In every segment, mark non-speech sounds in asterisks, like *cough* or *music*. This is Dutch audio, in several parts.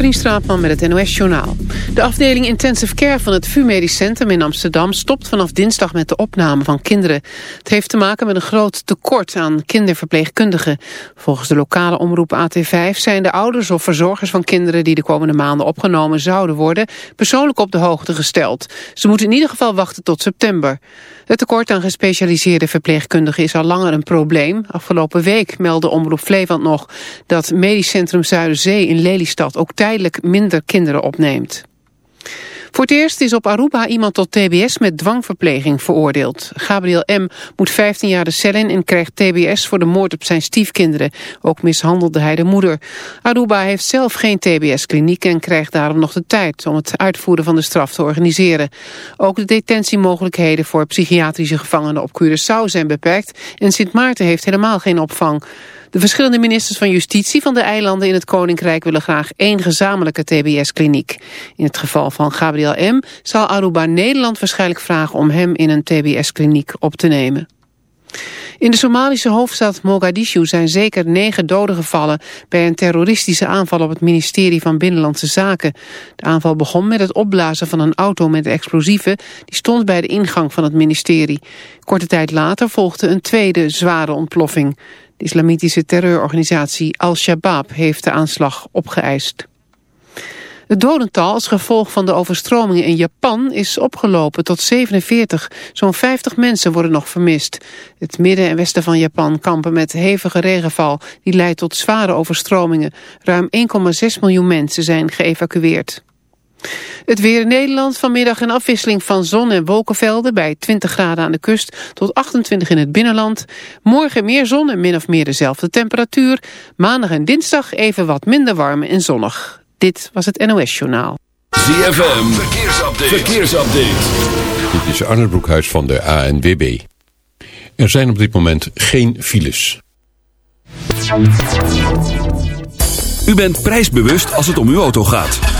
Katrien Straatman met het NOS-journaal. De afdeling Intensive Care van het VU Medisch Centrum in Amsterdam... stopt vanaf dinsdag met de opname van kinderen. Het heeft te maken met een groot tekort aan kinderverpleegkundigen. Volgens de lokale omroep AT5 zijn de ouders of verzorgers van kinderen... die de komende maanden opgenomen zouden worden... persoonlijk op de hoogte gesteld. Ze moeten in ieder geval wachten tot september. Het tekort aan gespecialiseerde verpleegkundigen is al langer een probleem. Afgelopen week meldde Omroep Flevoland nog dat Medisch Centrum Zuiderzee in Lelystad ook tijdelijk minder kinderen opneemt. Voor het eerst is op Aruba iemand tot tbs met dwangverpleging veroordeeld. Gabriel M. moet 15 jaar de cel in en krijgt tbs voor de moord op zijn stiefkinderen. Ook mishandelde hij de moeder. Aruba heeft zelf geen tbs-kliniek en krijgt daarom nog de tijd om het uitvoeren van de straf te organiseren. Ook de detentiemogelijkheden voor psychiatrische gevangenen op Curaçao zijn beperkt en Sint Maarten heeft helemaal geen opvang. De verschillende ministers van Justitie van de eilanden in het Koninkrijk willen graag één gezamenlijke TBS-kliniek. In het geval van Gabriel M. zal Aruba Nederland waarschijnlijk vragen om hem in een TBS-kliniek op te nemen. In de Somalische hoofdstad Mogadishu zijn zeker negen doden gevallen bij een terroristische aanval op het ministerie van Binnenlandse Zaken. De aanval begon met het opblazen van een auto met explosieven die stond bij de ingang van het ministerie. Korte tijd later volgde een tweede zware ontploffing. De islamitische terreurorganisatie Al-Shabaab heeft de aanslag opgeëist. Het dodental als gevolg van de overstromingen in Japan is opgelopen tot 47. Zo'n 50 mensen worden nog vermist. Het midden en westen van Japan kampen met hevige regenval. Die leidt tot zware overstromingen. Ruim 1,6 miljoen mensen zijn geëvacueerd. Het weer in Nederland vanmiddag een afwisseling van zon- en wolkenvelden... bij 20 graden aan de kust tot 28 in het binnenland. Morgen meer zon en min of meer dezelfde temperatuur. Maandag en dinsdag even wat minder warm en zonnig. Dit was het NOS Journaal. ZFM, verkeersupdate. verkeersupdate. Dit is Arne Broekhuis van de ANWB. Er zijn op dit moment geen files. U bent prijsbewust als het om uw auto gaat.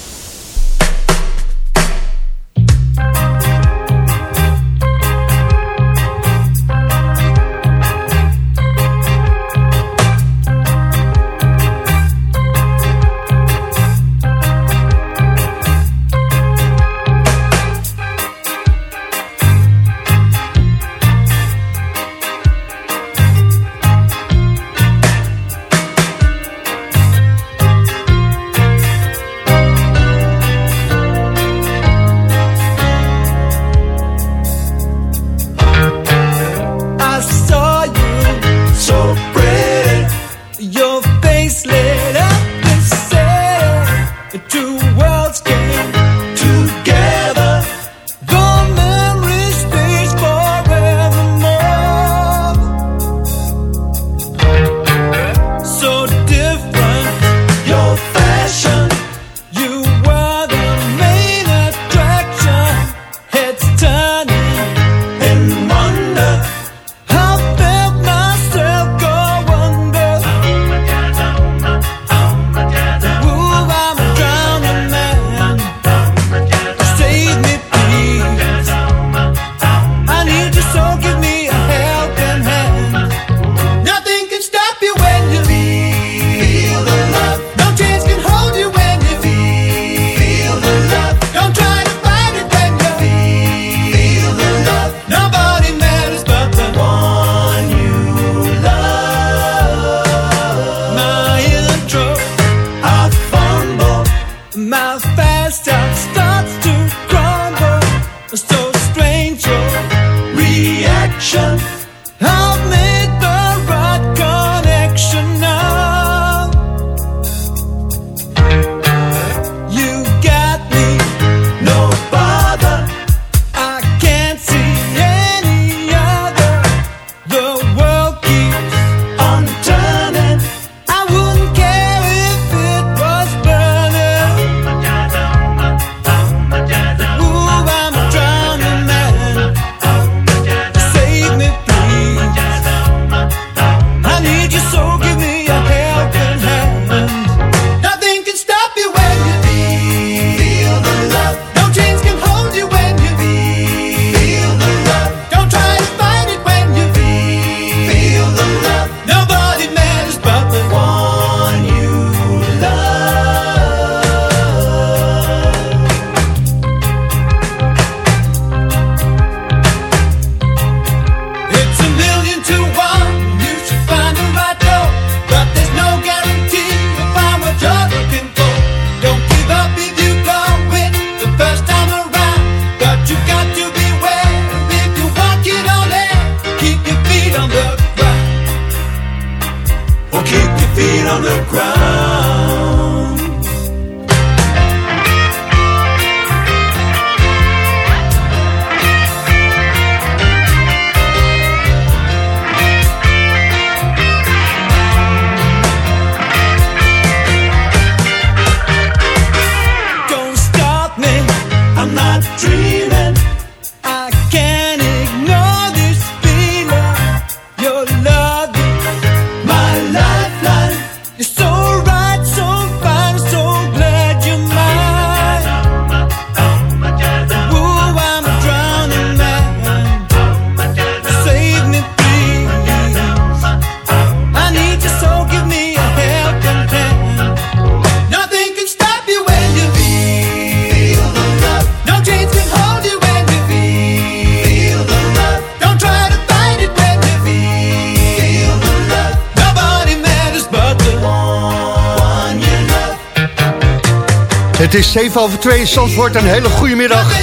Het is 7 over 2 in Zandvoort. Een hele goede middag.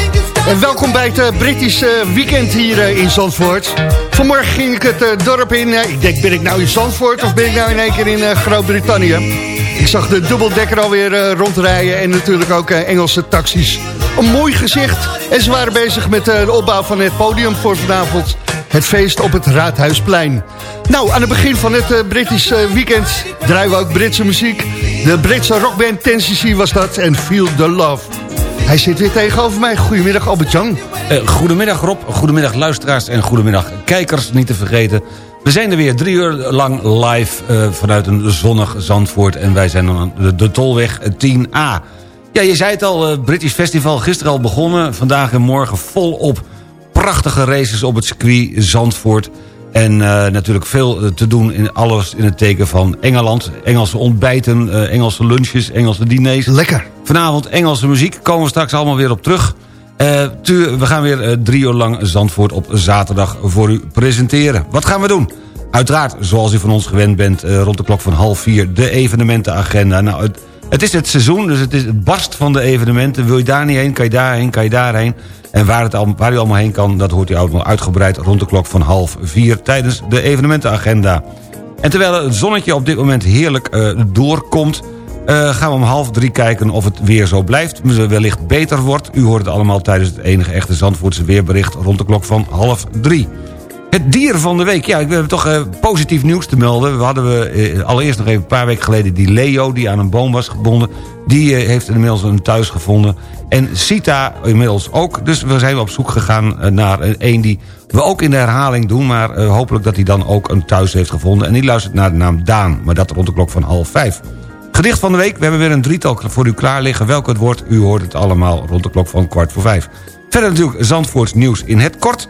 En welkom bij het eh, British eh, weekend hier eh, in Zandvoort. Vanmorgen ging ik het dorp in. Ik denk, ben ik nou in Zandvoort of ben ik nou in één keer in Groot-Brittannië? Ik zag de dubbeldekker alweer rondrijden en natuurlijk ook Engelse taxis. Een mooi gezicht. En ze waren bezig met de opbouw van het podium voor vanavond. Het feest op het Raadhuisplein. Nou, aan het begin van het eh, weekend draaien we ook Britse muziek. De Britse rockband Tennessee was dat en Feel the Love. Hij zit weer tegenover mij. Goedemiddag Albert-Jan. Eh, goedemiddag Rob, goedemiddag luisteraars en goedemiddag kijkers, niet te vergeten. We zijn er weer drie uur lang live vanuit een zonnig Zandvoort... en wij zijn aan de, Tolweg 10A. Ja, je zei het al, eh, British Festival gisteren al begonnen. Vandaag en morgen volop prachtige races op het circuit Zandvoort... En eh, natuurlijk veel eh, te doen in alles in het teken van Engeland. Engelse ontbijten, eh, Engelse lunches, Engelse diners. Lekker. Vanavond Engelse muziek, komen we straks allemaal weer op terug. We gaan weer drie uur lang Zandvoort op zaterdag voor u presenteren. Wat gaan we doen? Uiteraard, zoals u van ons gewend bent, rond de klok van half vier... de evenementenagenda. Nou, het, het is het seizoen, dus het is het barst van de evenementen. Wil je daar niet heen, kan je daarheen, kan je daarheen. En waar, het al, waar u allemaal heen kan, dat hoort u allemaal uitgebreid... rond de klok van half vier tijdens de evenementenagenda. En terwijl het zonnetje op dit moment heerlijk eh, doorkomt... eh, gaan we om half drie kijken of het weer zo blijft. Wellicht beter wordt. U hoort het allemaal tijdens het enige echte Zandvoortse weerbericht... rond de klok van half drie. Het dier van de week. Ja, ik heb toch eh, positief nieuws te melden. We hadden we eh, allereerst nog even een paar weken geleden die Leo... die aan een boom was gebonden. Die eh, heeft inmiddels een thuis gevonden. En Sita inmiddels ook. Dus we zijn op zoek gegaan naar een, die we ook in de herhaling doen... maar hopelijk dat hij dan ook een thuis heeft gevonden. En die luistert naar de naam Daan. Maar dat rond de klok van half vijf. Gedicht van de week. We hebben weer een drietal voor u klaar liggen. Welk het wordt, u hoort het allemaal rond de klok van kwart voor vijf. Verder natuurlijk Zandvoorts nieuws in het kort...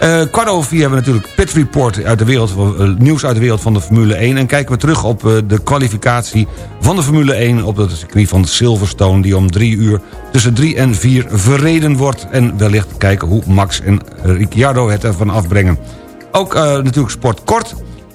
Eh kwart over vier hebben we natuurlijk Pit Report uit de wereld eh, nieuws uit de wereld van de Formule 1. En kijken we terug op eh, de kwalificatie van de Formule 1 op het circuit van Silverstone. Die om drie uur tussen drie en vier verreden wordt. En wellicht kijken hoe Max en Ricciardo het ervan afbrengen. Ook natuurlijk sport kort.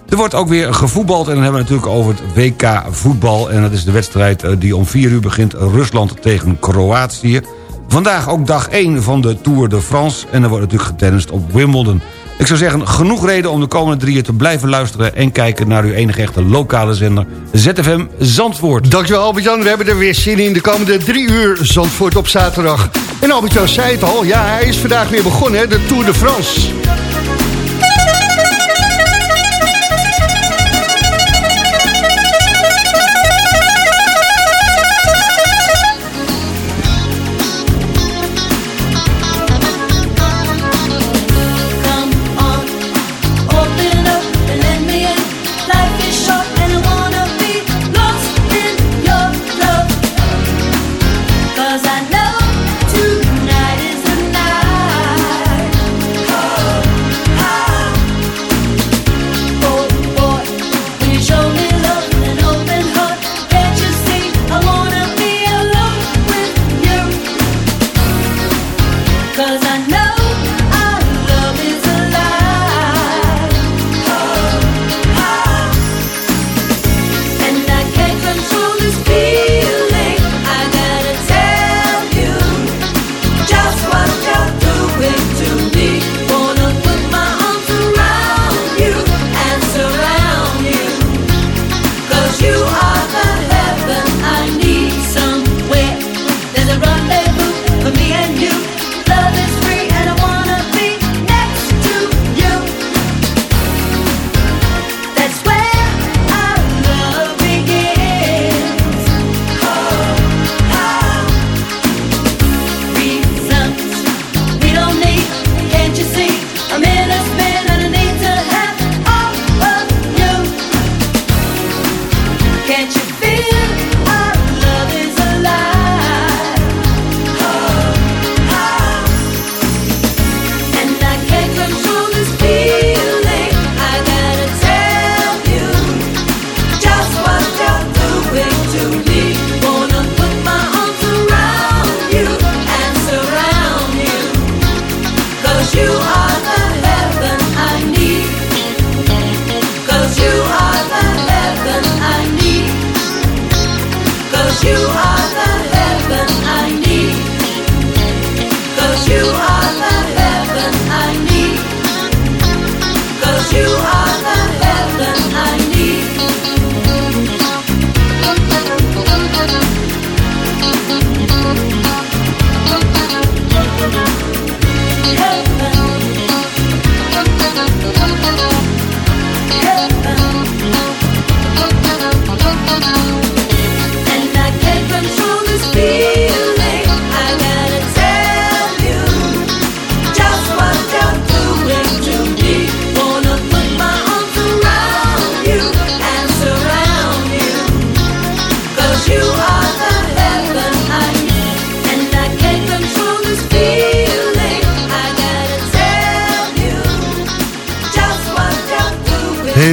Er wordt ook weer gevoetbald en dan hebben we natuurlijk over het WK voetbal. En dat is de wedstrijd die om 4 uur begint. Rusland tegen Kroatië. Vandaag ook dag 1 van de Tour de France. En er wordt natuurlijk getennist op Wimbledon. Ik zou zeggen, genoeg reden om de komende drie uur te blijven luisteren... en kijken naar uw enige echte lokale zender ZFM Zandvoort. Dankjewel Albert-Jan, we hebben er weer zin in de komende drie uur Zandvoort op zaterdag. En Albert-Jan zei het al, ja hij is vandaag weer begonnen, hè, de Tour de France.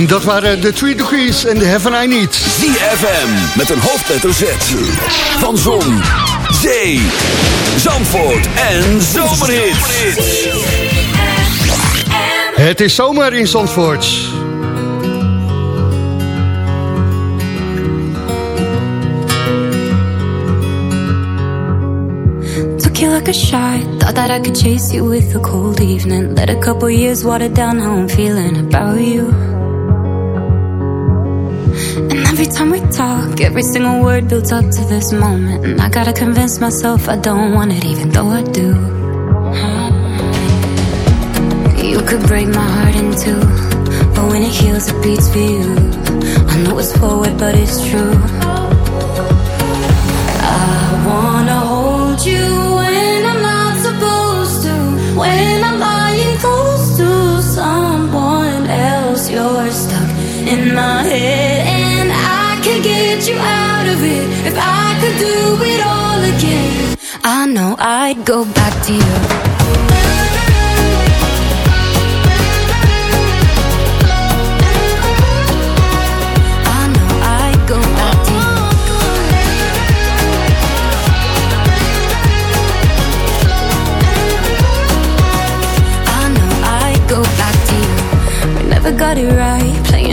En dat waren de Three Degrees en de Heaven I Need. ZFM met een hoofdletter Z. Van Zon, Zee, Zandvoort en Zomerhits. Het is zomer in Zandvoort. Took you like a shot, thought that I could chase you with a cold evening. Let a couple years water down how I'm feeling about you. Every single word builds up to this moment. And I gotta convince myself I don't want it, even though I do. You could break my heart in two, but when it heals, it beats for you. I know it's forward, but it's true. I wanna hold you when I'm not supposed to. When I'm lying close to someone else, you're stuck in my head, get you out of it if I could do it all again. I know I'd go back to you. I know I'd go back to you. I know I'd go back to you. We never got it right.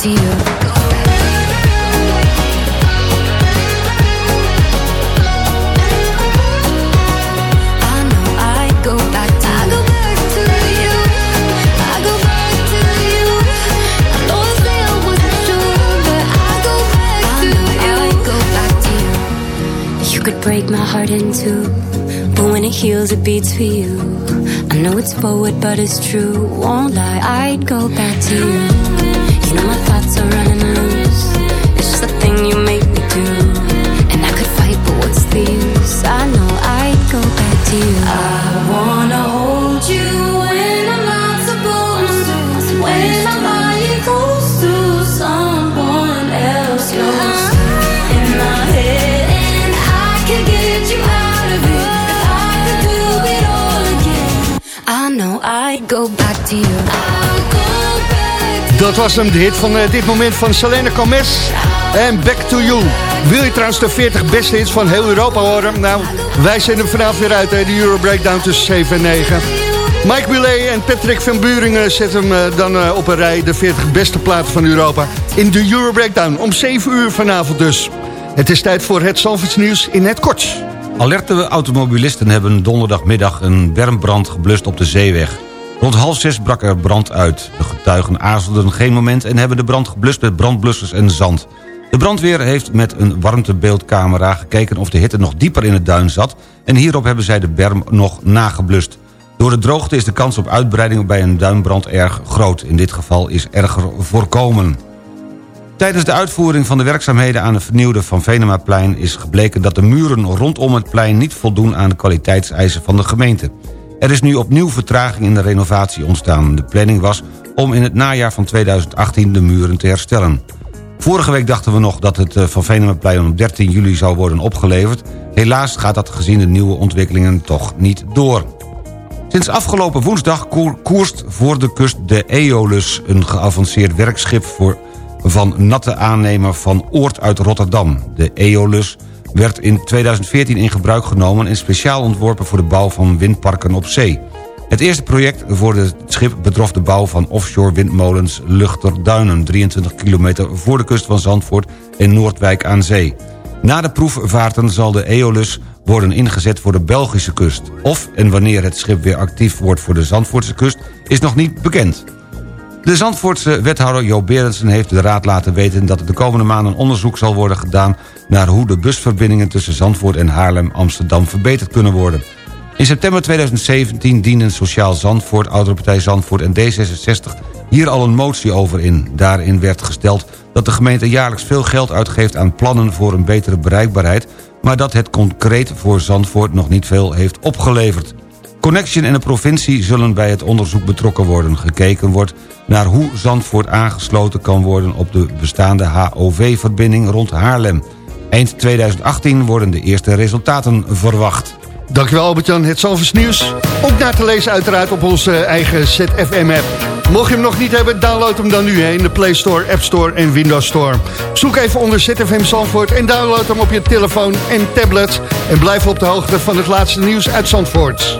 To you I go back to you. I go back to you. I know I'd go back to you. You could break my heart in two, but when it heals, it beats for you. I know it's forward, but it's true. Won't lie, I'd go back to you. You know my thoughts are running loose. It's thing you make me do, and I could fight, but what's the use? I know I'd go back to you. I wanna hold you when I'm not supposed to. When to someone else, in my head, and I can get you out of it. If I could do it all again, I know I'd go back to you. Dat was hem, de hit van eh, dit moment van Selena Gomez en Back to You. Wil je trouwens de 40 beste hits van heel Europa horen? Nou, wij zenden hem vanavond weer uit, hè, de Euro Breakdown tussen 7 en 9. Mike Billet en Patrick van Buringen zetten hem eh, dan eh, op een rij... de 40 beste platen van Europa in de Euro Breakdown. Om 7 uur vanavond dus. Het is tijd voor het Zalvits nieuws in het kort. Alerte automobilisten hebben donderdagmiddag een bermbrand geblust op de zeeweg. Rond half zes brak er brand uit. De getuigen aarzelden geen moment en hebben de brand geblust met brandblussers en zand. De brandweer heeft met een warmtebeeldcamera gekeken of de hitte nog dieper in het duin zat... en hierop hebben zij de berm nog nageblust. Door de droogte is de kans op uitbreiding bij een duinbrand erg groot. In dit geval is erger voorkomen. Tijdens de uitvoering van de werkzaamheden aan het vernieuwde Van Venemaplein... is gebleken dat de muren rondom het plein niet voldoen aan de kwaliteitseisen van de gemeente. Er is nu opnieuw vertraging in de renovatie ontstaan. De planning was om in het najaar van 2018 de muren te herstellen. Vorige week dachten we nog dat het eh, Van Venemaplein op 13 juli zou worden opgeleverd. Helaas gaat dat gezien de nieuwe ontwikkelingen toch niet door. Sinds afgelopen woensdag koer- koerst voor de kust de Eolus... een geavanceerd werkschip voor, van natte aannemer van Oort uit Rotterdam. De Eolus werd in 2014 in gebruik genomen... en speciaal ontworpen voor de bouw van windparken op zee. Het eerste project voor het schip betrof de bouw van offshore windmolens Luchterduinen... 23 kilometer voor de kust van Zandvoort en Noordwijk aan zee. Na de proefvaarten zal de Eolus worden ingezet voor de Belgische kust. Of en wanneer het schip weer actief wordt voor de Zandvoortse kust... is nog niet bekend. De Zandvoortse wethouder Jo Berendsen heeft de raad laten weten... dat er de komende maanden onderzoek zal worden gedaan... naar hoe de busverbindingen tussen Zandvoort en Haarlem-Amsterdam verbeterd kunnen worden. In september 2017 dienden Sociaal Zandvoort, Oudere Partij Zandvoort en D66 hier al een motie over in. Daarin werd gesteld dat de gemeente jaarlijks veel geld uitgeeft aan plannen voor een betere bereikbaarheid... maar dat het concreet voor Zandvoort nog niet veel heeft opgeleverd. Connection en de provincie zullen bij het onderzoek betrokken worden. Gekeken wordt naar hoe Zandvoort aangesloten kan worden... op de bestaande HOV-verbinding rond Haarlem. Eind 2018 worden de eerste resultaten verwacht. Dankjewel Albert-Jan, het Zalvers nieuws. Ook na te lezen uiteraard op onze eigen ZFM-app. Mocht je hem nog niet hebben, download hem dan nu hè, in de Play Store, App Store en Windows Store. Zoek even onder ZFM Zandvoort en download hem op je telefoon en tablet. En blijf op de hoogte van het laatste nieuws uit Zandvoort.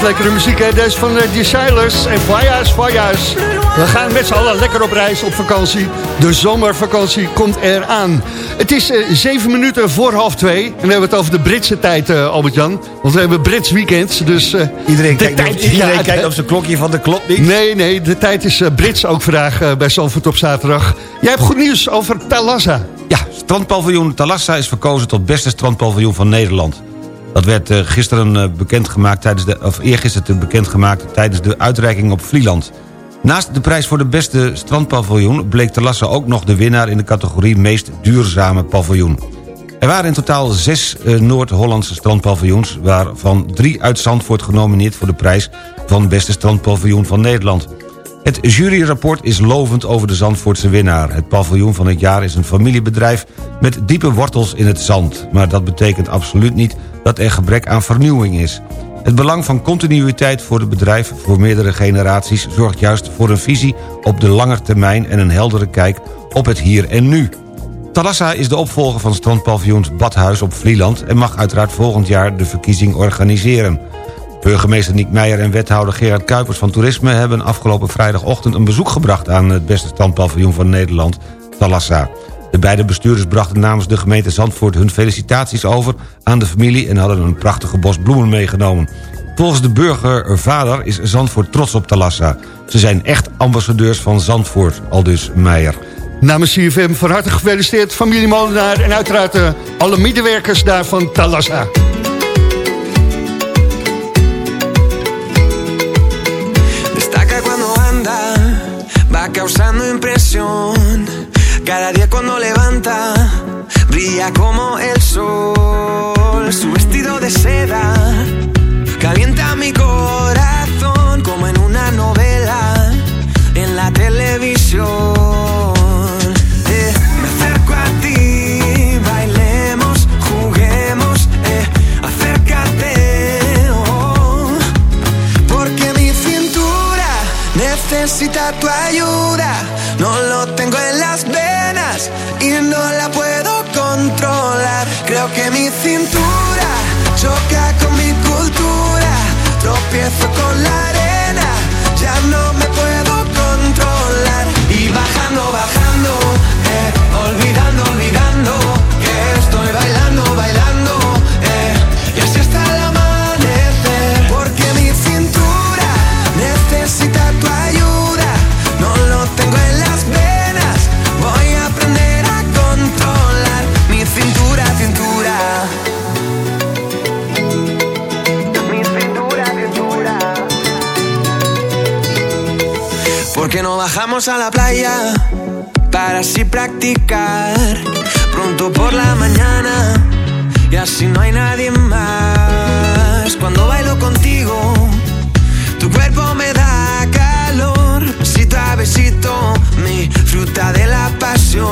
Blijft lekkere muziek, hè? Deze van de Designers en Voyage, Voyage. We gaan met z'n allen lekker op reis op vakantie. De zomervakantie komt eraan. Het is eh, zeven minuten voor half twee. En dan hebben we het over de Britse tijd, eh, Albert-Jan. Want we hebben Brits weekend, dus... eh, Iedereen de kijkt, op, tijd- iedereen ja, kijkt op zijn klokje van de klok niet. Nee, nee, de tijd is eh, Brits ook vandaag eh, bij Zandvoort op zaterdag. Jij hebt goed nieuws over Talassa. Ja, strandpaviljoen Talassa is verkozen tot beste strandpaviljoen van Nederland. Dat werd eh, gisteren eh, bekendgemaakt tijdens de, of eergisteren bekendgemaakt tijdens de uitreiking op Vlieland. Naast de prijs voor de beste strandpaviljoen bleek Talassa ook nog de winnaar in de categorie meest duurzame paviljoen. Er waren in totaal zes eh, Noord-Hollandse strandpaviljoens... waarvan drie uit Zandvoort genomineerd voor de prijs... van beste strandpaviljoen van Nederland. Het juryrapport is lovend over de Zandvoortse winnaar. Het paviljoen van het jaar is een familiebedrijf met diepe wortels in het zand. Maar dat betekent absoluut niet dat er gebrek aan vernieuwing is. Het belang van continuïteit voor het bedrijf voor meerdere generaties... zorgt juist voor een visie op de lange termijn en een heldere kijk op het hier en nu. Talassa is de opvolger van strandpaviljoens Badhuis op Vlieland... en mag uiteraard volgend jaar de verkiezing organiseren. Burgemeester Niek Meijer en wethouder Gerard Kuipers van Toerisme... hebben afgelopen vrijdagochtend een bezoek gebracht... aan het beste strandpaviljoen van Nederland, Talassa. De beide bestuurders brachten namens de gemeente Zandvoort... hun felicitaties over aan de familie... en hadden een prachtige bos bloemen meegenomen. Volgens de burgervader is Zandvoort trots op Talassa. Ze zijn echt ambassadeurs van Zandvoort, aldus Meijer. Namens CFM van harte gefeliciteerd, familie Molenaar... en uiteraard eh, alle medewerkers daar van Talassa. Destaca cuando anda, va causando impresión. Cada día cuando levanta, brilla como el sol. Su vestido de seda calienta mi corazón Creo que mi cintura choca con mi cultura. Tropiezo con la ¿Por qué no bajamos a la playa para así practicar? Pronto por la mañana y así no hay nadie más. Cuando bailo contigo, tu cuerpo me da calor. A besito, mi fruta de la pasión.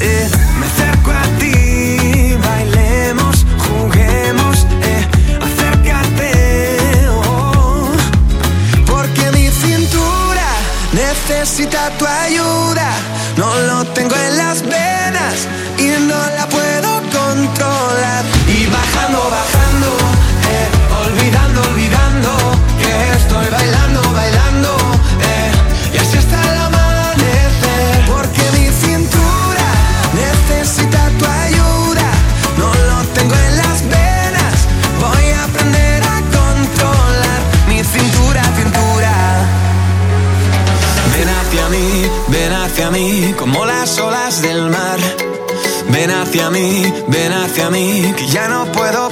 Eh, necesita tu ayuda. No lo tengo en las venas y no la puedo controlar. Y bajando, bajando, hacia mí, ven hacia mí, que ya no puedo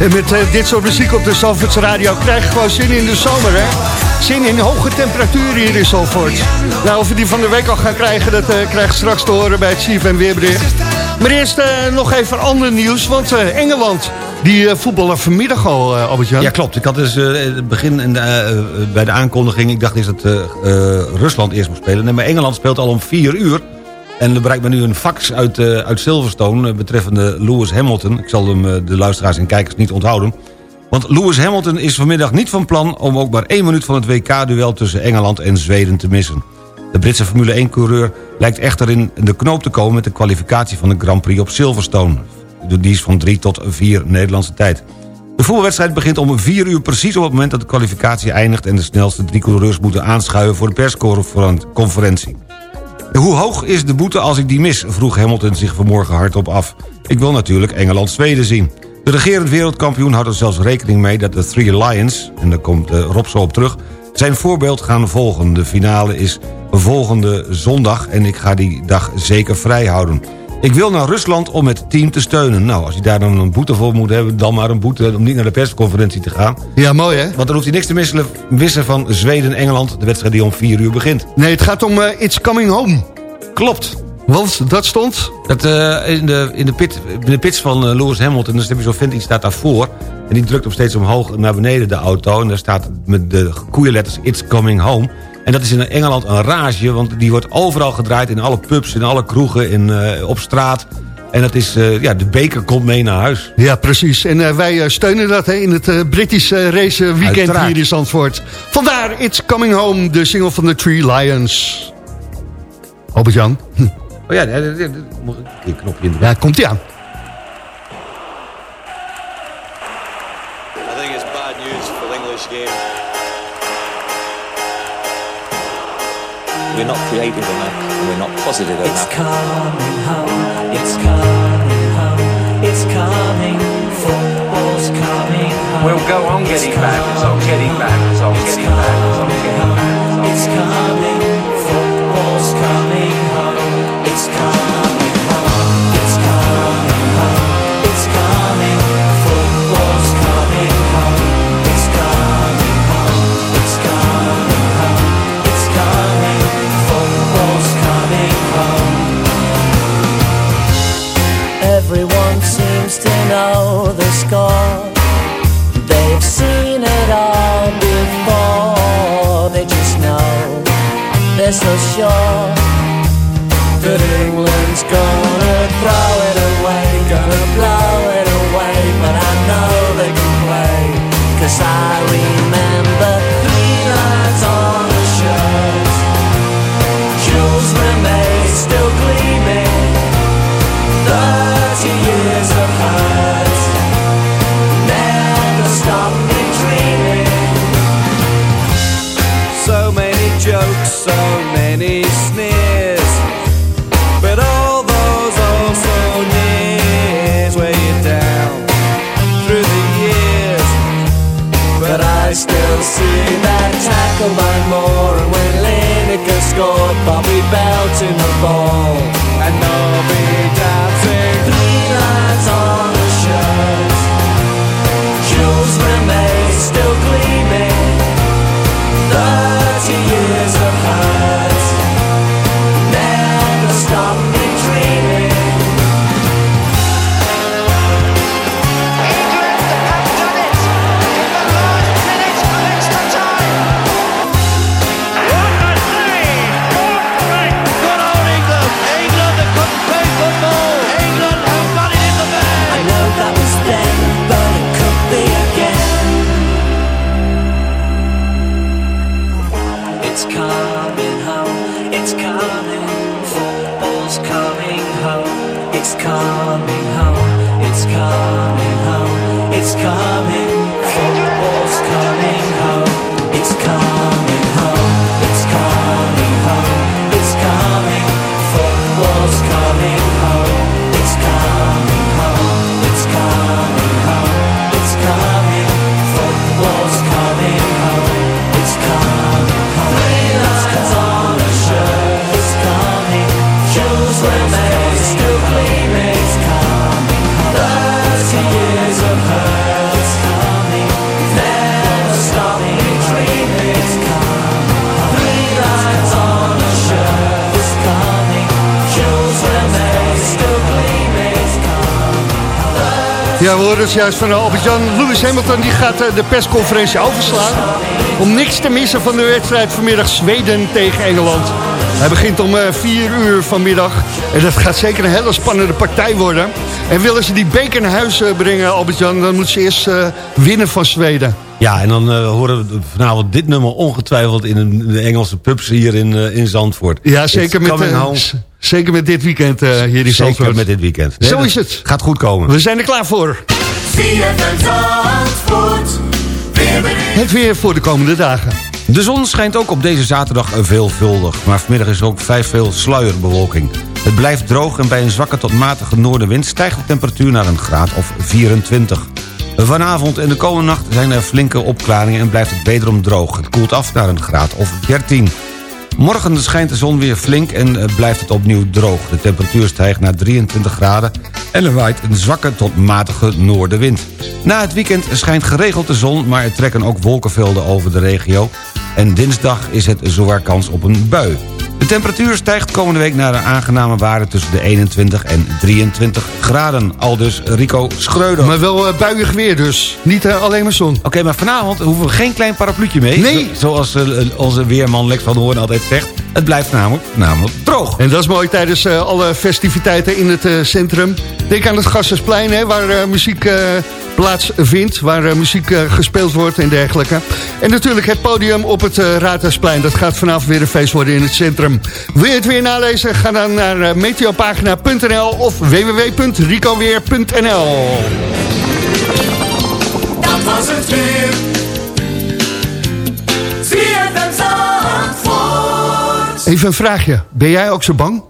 En met eh, dit soort muziek op de Zandvoorts Radio krijg je gewoon zin in de zomer, hè? Zin in hoge temperaturen hier in Zandvoort. Nou, of we die van de week al gaan krijgen, dat eh krijg je straks te horen bij het CFM Weerbericht. Maar eerst eh, nog even ander nieuws, want Engeland, die voetballen vanmiddag al, Albert-Jan. Ja, klopt. Ik had dus het begin en, bij de aankondiging... ik dacht eerst dat Rusland eerst moest spelen. Nee, maar Engeland speelt al om vier uur. En er bereikt me nu een fax uit, eh, uit Silverstone... eh, betreffende Lewis Hamilton. Ik zal hem eh, de luisteraars en kijkers niet onthouden. Want Lewis Hamilton is vanmiddag niet van plan... om ook maar één minuut van het WK-duel tussen Engeland en Zweden te missen. De Britse Formule 1-coureur lijkt echter in de knoop te komen... met de kwalificatie van de Grand Prix op Silverstone. Die is van 3 tot 4 Nederlandse tijd. De voetbalwedstrijd begint om 4 uur precies op het moment dat de kwalificatie eindigt... en de snelste drie coureurs moeten aanschuiven voor de persconferentie. Hoe hoog is de boete als ik die mis? vroeg Hamilton zich vanmorgen hardop af. Ik wil natuurlijk Engeland-Zweden zien. De regerend wereldkampioen houdt er zelfs rekening mee dat de Three Lions... en daar komt eh, Rob zo op terug... zijn voorbeeld gaan volgen. De finale is volgende zondag en ik ga die dag zeker vrij houden. Ik wil naar Rusland om het team te steunen. Nou, als hij daar dan een boete voor moet hebben... dan maar een boete om niet naar de persconferentie te gaan. Ja, mooi hè? Want dan hoeft hij niks te missen, van Zweden-Engeland... de wedstrijd die om 4 uur begint. Nee, het gaat om eh, It's Coming Home. Klopt. Want dat stond... Dat, eh, in, de, in, de pit, in de pits van eh, Lewis Hamilton, dus heb je zo'n vent die staat daarvoor... en die drukt hem steeds omhoog naar beneden de auto... en daar staat met de koeienletters It's Coming Home... En dat is in Engeland een rage, want die wordt overal gedraaid... in alle pubs, in alle kroegen, in, eh, op straat. En dat is, eh, ja, de beker komt mee naar huis. Ja, precies. En eh, wij eh, steunen dat hè, in het eh, British race weekend Uiteraard. hier in Zandvoort. Vandaar It's Coming Home, de single van de Three Lions. Albert-Jan. Hm. Oh ja, een knopje in de Ja, komt ie aan. We're not creative enough. and We're not positive enough. It's coming home, it's coming home, it's coming, football's coming home. We'll go on It's getting back, it's on getting back, it's on It's getting back, it's on coming getting home, back, it's on It's getting back. coming, football's coming home. It's coming the score. They've seen it all before. They just know they're so sure that England's gonna throw Combine more. And when Lineker scored Bobby Belton a ball het juist van eh, Albert-Jan. Lewis Hamilton die gaat eh, de persconferentie overslaan. Om niks te missen van de wedstrijd vanmiddag Zweden tegen Engeland. Hij begint om 4 uur vanmiddag. En dat gaat zeker een hele spannende partij worden. En willen ze die beker naar huis eh, brengen, Albert-Jan... dan moeten ze eerst eh, winnen van Zweden. Ja, en dan eh, horen we vanavond dit nummer ongetwijfeld in een- de Engelse pubs hier in, eh, in Zandvoort. Ja, zeker It's met, eh, zeker met dit weekend eh, hier in Zeker Zandvoort. met dit weekend. Zo dat is het. Gaat goed komen. We zijn er klaar voor. Het weer voor de komende dagen. De zon schijnt ook op deze zaterdag veelvuldig. Maar vanmiddag is er ook vrij veel sluierbewolking. Het blijft droog en bij een zwakke tot matige noordenwind... stijgt de temperatuur naar een graad of 24. Vanavond en de komende nacht zijn er flinke opklaringen... en blijft het wederom droog. Het koelt af naar een graad of 13. Morgen schijnt de zon weer flink en eh, blijft het opnieuw droog. De temperatuur stijgt naar 23 graden en er waait een zwakke tot matige noordenwind. Na het weekend schijnt geregeld de zon, maar er trekken ook wolkenvelden over de regio. En dinsdag is het zowaar kans op een bui. De temperatuur stijgt komende week naar een aangename waarde tussen de 21 en 23 graden. Aldus Rico Schreuder. Maar wel uh, buiig weer dus. Niet uh, alleen maar zon. Oké, okay, maar vanavond hoeven we geen klein parapluutje mee. Nee. Zoals uh, onze weerman Lex van Hoorn altijd zegt. Het blijft namelijk, namelijk droog. En dat is mooi tijdens alle festiviteiten in het centrum. Denk aan het Gassersplein, hè, waar muziek plaatsvindt. Waar uh, muziek uh, gespeeld wordt en dergelijke. En natuurlijk het podium op het uh, Raadhuisplein. Dat gaat vanavond weer een feest worden in het centrum. Wil je het weer nalezen? Ga dan naar meteopagina.nl of www.ricoweer.nl Dat was het weer. Even een vraagje. Ben jij ook zo bang?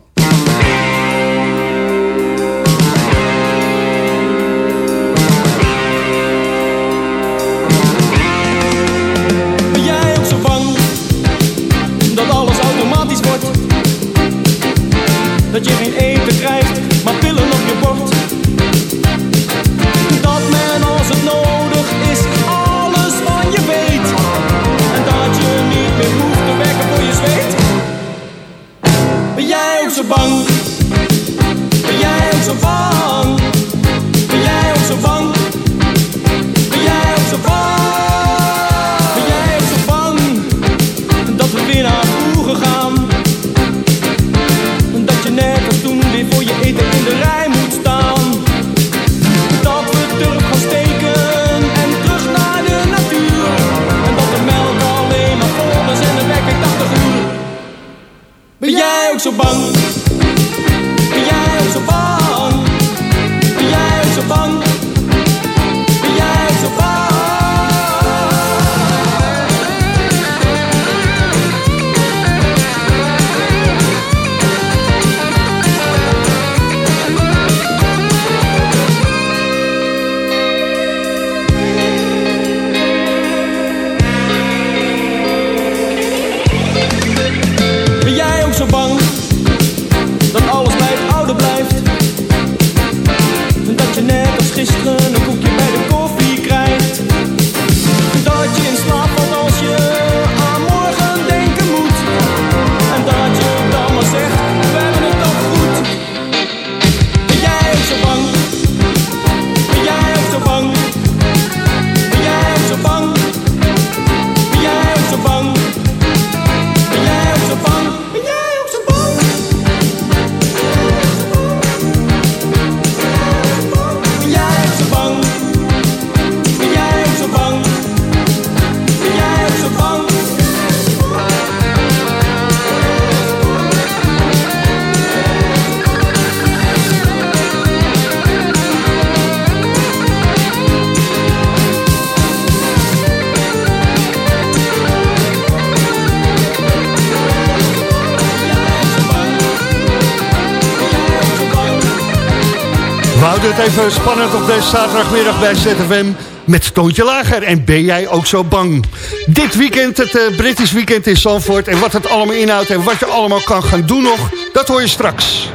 Houden het even spannend op deze zaterdagmiddag bij ZFM met Toontje Lager. En ben jij ook zo bang? Dit weekend, het British Weekend in Zandvoort. En wat het allemaal inhoudt en wat je allemaal kan gaan doen nog, dat hoor je straks.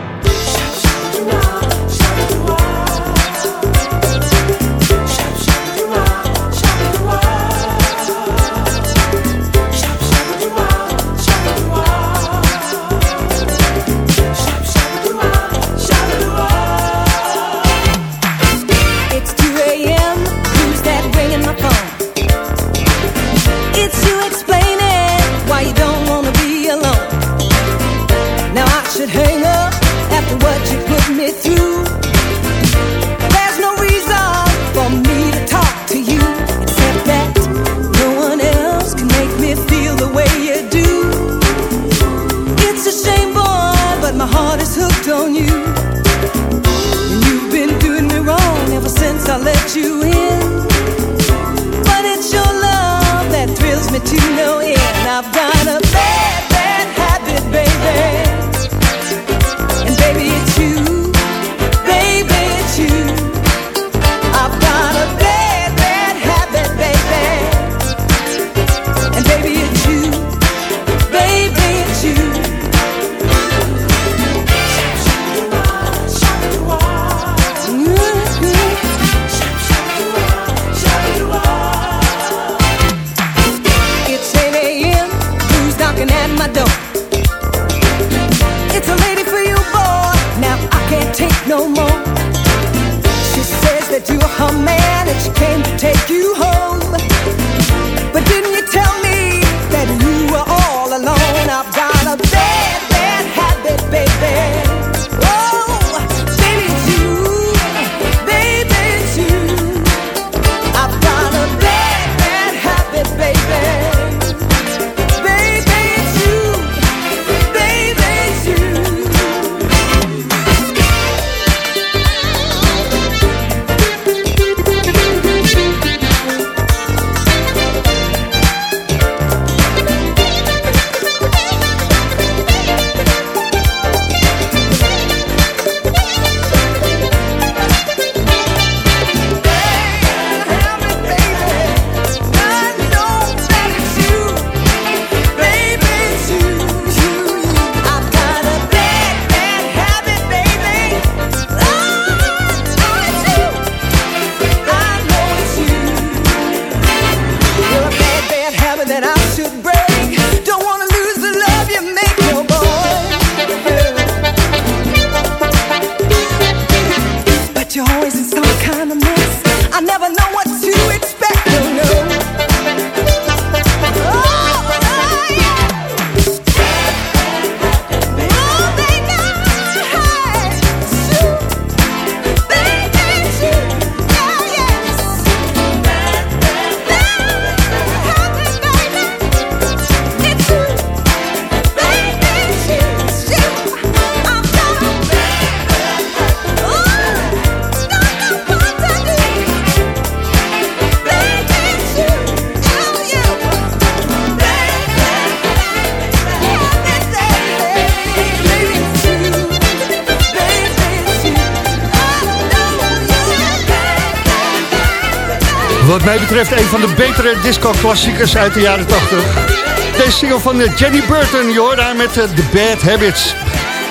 Wat mij betreft een van de betere disco-klassiekers uit de jaren 80. Deze single van eh, Jenny Burton, je hoort haar met eh, The Bad Habits.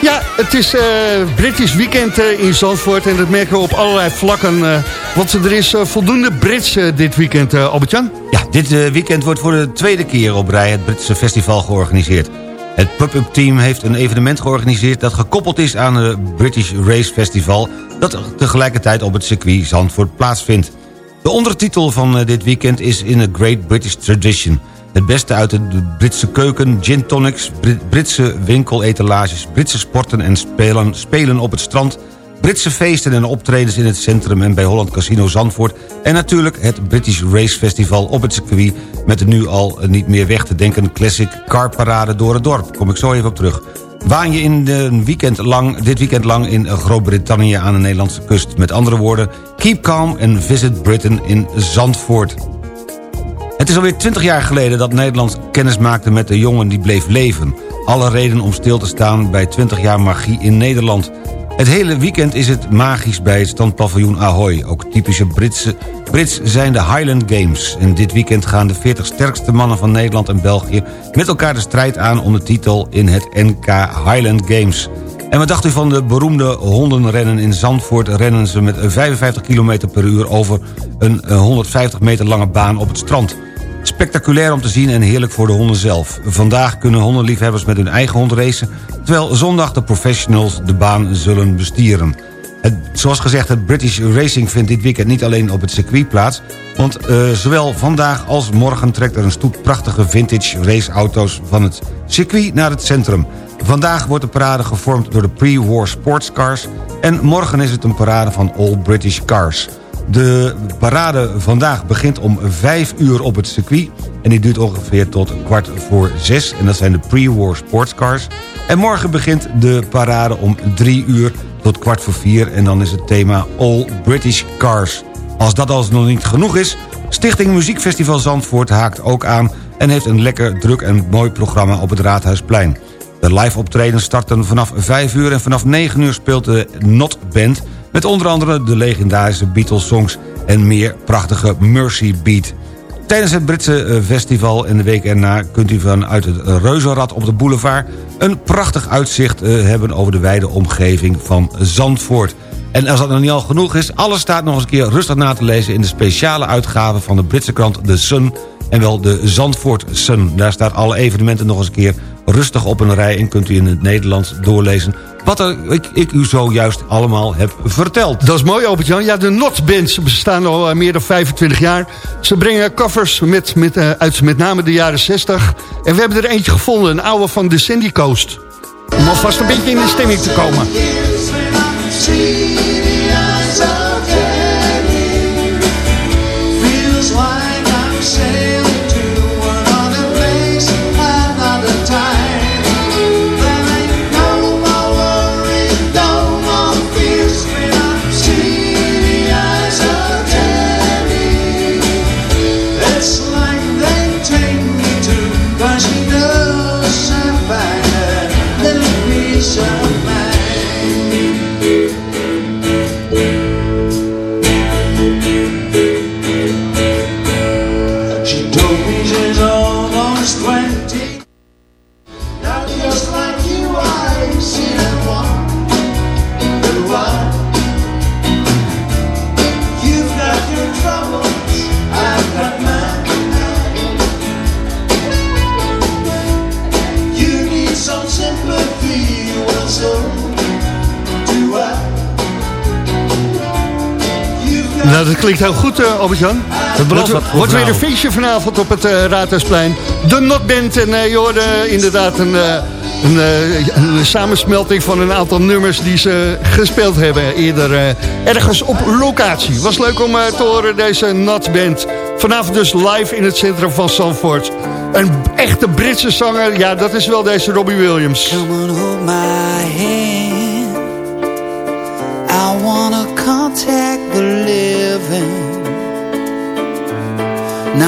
Ja, het is eh, British Weekend in Zandvoort en dat merken we op allerlei vlakken. eh, want er is voldoende Brits dit weekend, Albert-Jan. Ja, dit weekend wordt voor de tweede keer op rij het Britse festival georganiseerd. Het pub-up team heeft een evenement georganiseerd... dat gekoppeld is aan het British Race Festival... dat tegelijkertijd op het circuit Zandvoort plaatsvindt. De ondertitel van eh, dit weekend is In a Great British Tradition. Het beste uit de Britse keuken, gin tonics, Brit- Britse winkeletalages... Britse sporten en spelen, spelen op het strand... Britse feesten en optredens in het centrum en bij Holland Casino Zandvoort... en natuurlijk het British Race Festival op het circuit... met de nu al niet meer weg te denken classic carparade door het dorp. Kom ik zo even op terug. Waan je in de weekend lang, dit weekend lang in Groot-Brittannië aan de Nederlandse kust. Met andere woorden, keep calm and visit Britain in Zandvoort. Het is alweer 20 jaar geleden dat Nederland kennis maakte met de jongen die bleef leven. Alle reden om stil te staan bij 20 jaar magie in Nederland. Het hele weekend is het magisch bij het standpaviljoen Ahoy. Ook typische Britse, Brits zijn de Highland Games. En dit weekend gaan de 40 sterkste mannen van Nederland en België... met elkaar de strijd aan om de titel in het NK Highland Games. En wat dacht u van de beroemde hondenrennen in Zandvoort? Rennen ze met 55 km per uur over een eh, 150 meter lange baan op het strand. Spectaculair om te zien en heerlijk voor de honden zelf. Vandaag kunnen hondenliefhebbers met hun eigen hond racen... terwijl zondag de professionals de baan zullen bestieren. Het, zoals gezegd, het British Racing vindt dit weekend niet alleen op het circuit plaats... want eh, zowel vandaag als morgen trekt er een stoet prachtige vintage raceauto's... van het circuit naar het centrum. Vandaag wordt de parade gevormd door de pre-war sportscars... en morgen is het een parade van All British Cars... De parade vandaag begint om 5 uur op het circuit... en die duurt ongeveer tot kwart voor 6. En dat zijn de pre-war sportscars. En morgen begint de parade om 3 uur tot kwart voor 4... en dan is het thema All British Cars. Als dat als nog niet genoeg is... Stichting Muziekfestival Zandvoort haakt ook aan... en heeft een lekker druk en mooi programma op het Raadhuisplein. De live optredens starten vanaf 5 uur en vanaf 9 uur speelt de Not Band... met onder andere de legendarische Beatles-songs en meer prachtige Mercy Beat. Tijdens het Britse eh, festival en de week erna kunt u vanuit het Reuzenrad op de boulevard... een prachtig uitzicht eh, hebben over de wijde omgeving van Zandvoort. En als dat nog niet al genoeg is, alles staat nog eens een keer rustig na te lezen... in de speciale uitgave van de Britse krant The Sun en wel de Zandvoort Sun. Daar staat alle evenementen nog eens een keer rustig op een rij... en kunt u in het Nederlands doorlezen wat er, ik, ik u zojuist allemaal heb verteld. Dat is mooi, Albert-Jan. Ja, de Not Band, ze bestaan al eh, meer dan 25 jaar. Ze brengen covers met, met, eh, uit met name de jaren 60. En we hebben er eentje gevonden, een oude van de Sandy Coast. Om alvast een beetje in de stemming te komen. Albert-Jan. Het wordt, wat voor wordt weer een feestje vanavond op het eh, Raadhuisplein. De Not Band. En eh, je hoorde inderdaad een, eh, een, eh, een samensmelting van een aantal nummers... die ze gespeeld hebben eerder ergens op locatie. Was leuk om te horen, deze Not Band. Vanavond dus live in het centrum van Zandvoort. Een echte Britse zanger, ja, dat is wel deze Robbie Williams. Come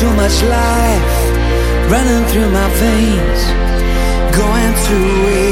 Too much life running through my veins, going waste.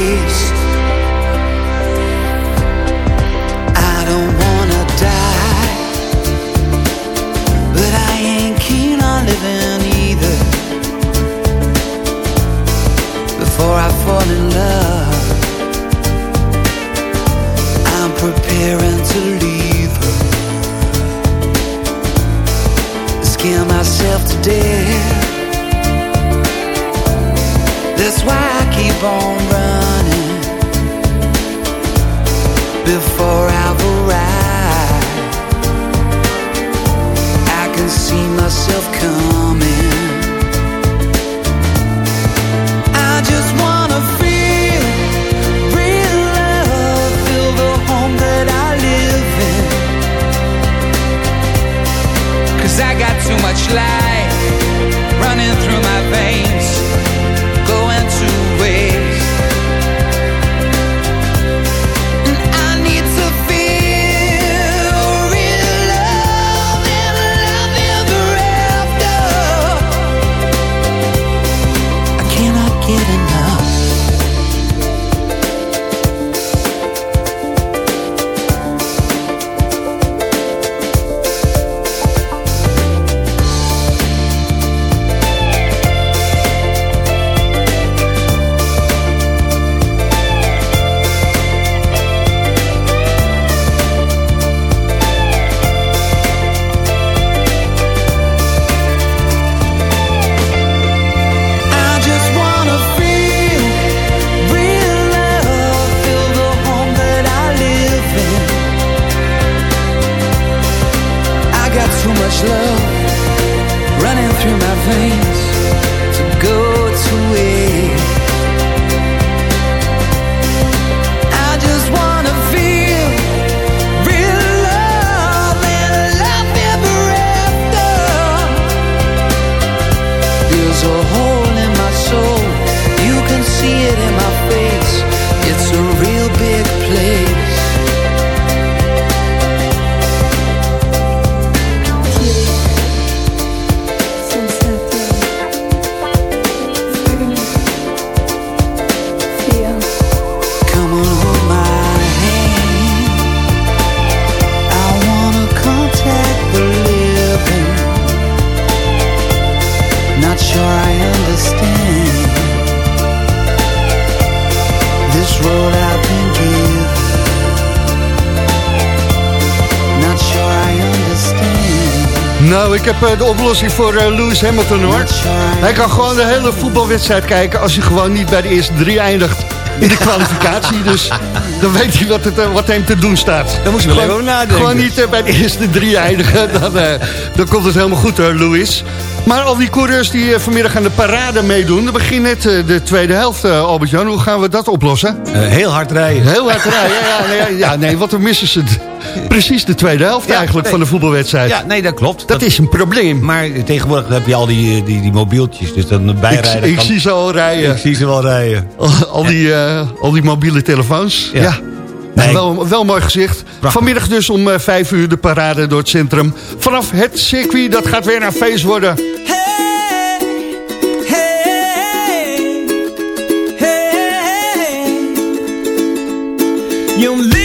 Much love ik heb eh, de oplossing voor eh, Lewis Hamilton hoor. Hij kan gewoon de hele voetbalwedstrijd kijken als hij gewoon niet bij de eerste drie eindigt in de *laughs* kwalificatie. Dus dan weet hij wat, het, eh, wat hem te doen staat. Daar moet je wel Gewoon- nadenken. Gewoon niet bij de eerste drie eindigen, *laughs* dan, dan komt het helemaal goed hoor, Lewis. Maar al die coureurs die eh, vanmiddag aan de parade meedoen... er begint net eh, de tweede helft, eh, Albert-Jan. Hoe gaan we dat oplossen? Heel hard rijden. Heel hard rijden, ja, ja, nee, ja, nee, want dan missen ze precies de tweede helft Ja, eigenlijk nee. van de voetbalwedstrijd. Ja, nee, dat klopt. Dat is een probleem. Maar tegenwoordig heb je al die, die, die mobieltjes, dus dan Ik, bijrijden. ik kan- zie ze al rijden. ik zie ze wel rijden. Al, al die, al die mobiele telefoons. Ja. Ja. Nee. wel, wel mooi gezicht. Vanmiddag dus om vijf uur de parade door het centrum. Vanaf het circuit, dat gaat weer naar feest worden. You leave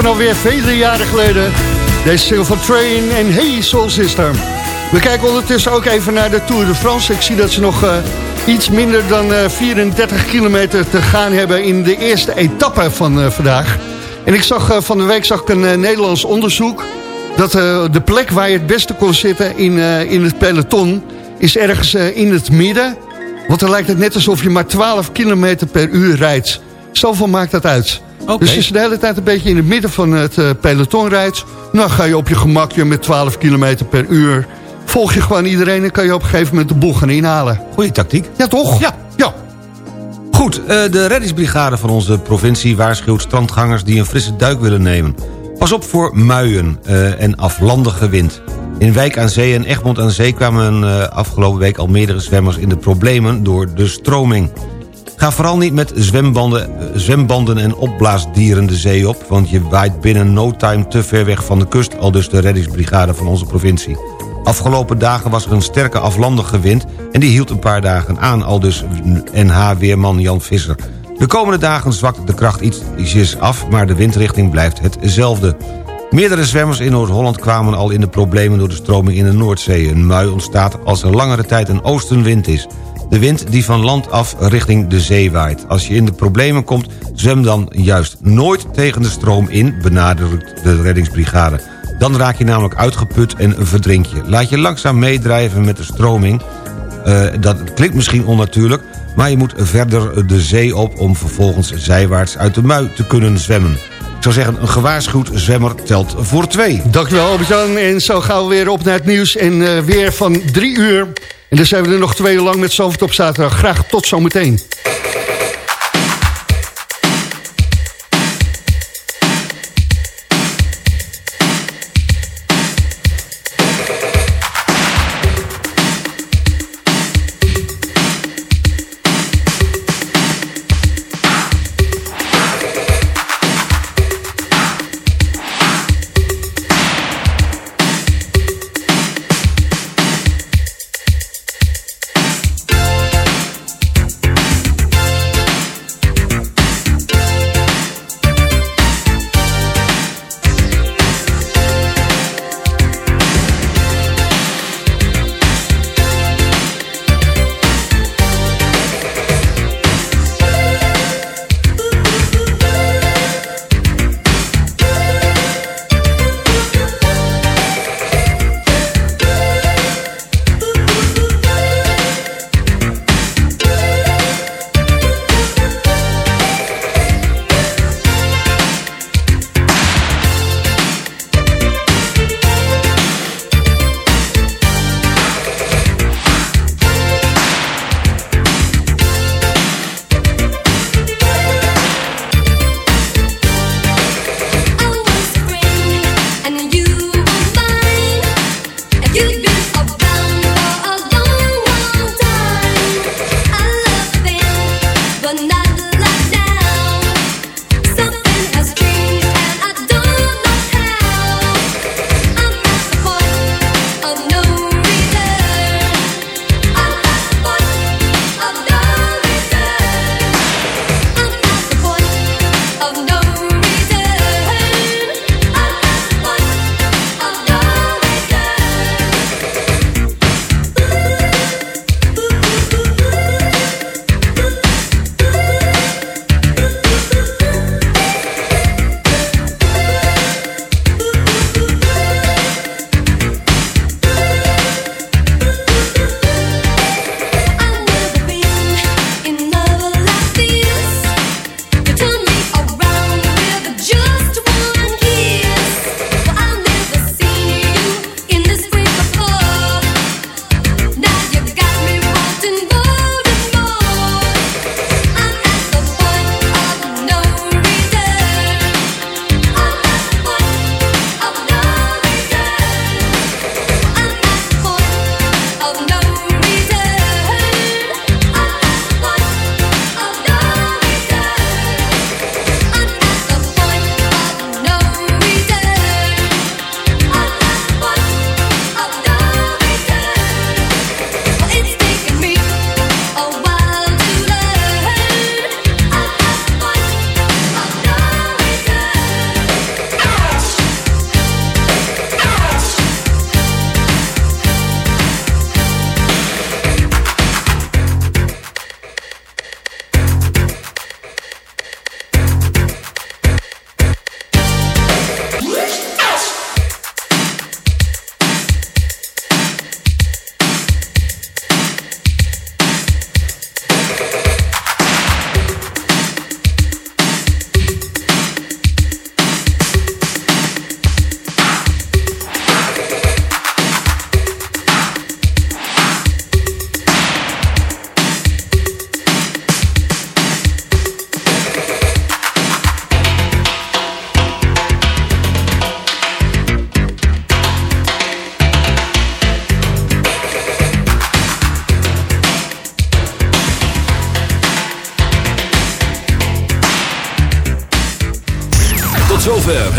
van alweer vele jaren geleden. Deze Silver Train en Hey Soul Sister. We kijken ondertussen ook even naar de Tour de France. Ik zie dat ze nog uh, iets minder dan uh, 34 kilometer te gaan hebben... in de eerste etappe van uh, vandaag. En ik zag van de week zag ik een Nederlands onderzoek... dat de plek waar je het beste kon zitten in, in het peloton... is ergens in het midden... Want dan lijkt het net alsof je maar 12 kilometer per uur rijdt. Zoveel maakt dat uit. Okay. Dus als je de hele tijd een beetje in het midden van het uh, peloton rijdt... dan ga je op je gemakje met 12 kilometer per uur... volg je gewoon iedereen en kan je op een gegeven moment de boel gaan inhalen. Goeie tactiek. Ja, toch? Ja. ja. Goed, uh, de reddingsbrigade van onze provincie waarschuwt strandgangers... die een frisse duik willen nemen. Pas op voor muien uh, en aflandige wind. In Wijk aan Zee en Egmond aan Zee kwamen afgelopen week al meerdere zwemmers in de problemen door de stroming. Ga vooral niet met zwembanden, zwembanden en opblaasdieren de zee op... want je waait binnen no time te ver weg van de kust... al dus de reddingsbrigade van onze provincie. Afgelopen dagen was er een sterke aflandige wind... en die hield een paar dagen aan, al dus NH-weerman Jan Visser. De komende dagen zwakt de kracht ietsjes af... maar de windrichting blijft hetzelfde. Meerdere zwemmers in Noord-Holland kwamen al in de problemen... door de stroming in de Noordzee. Een mui ontstaat als er langere tijd een oostenwind is. De wind die van land af richting de zee waait. Als je in de problemen komt, zwem dan juist nooit tegen de stroom in... benadrukt de reddingsbrigade. Dan raak je namelijk uitgeput en verdrink je. Laat je langzaam meedrijven met de stroming. Uh, dat klinkt misschien onnatuurlijk... maar je moet verder de zee op... om vervolgens zijwaarts uit de mui te kunnen zwemmen. Ik zou zeggen, een gewaarschuwd zwemmer telt voor twee. Dankjewel Albert-Jan. En zo gaan we weer op naar het nieuws. En uh, weer van drie uur. En dan zijn we er nog twee uur lang met Zalvert op zaterdag. Graag tot zometeen.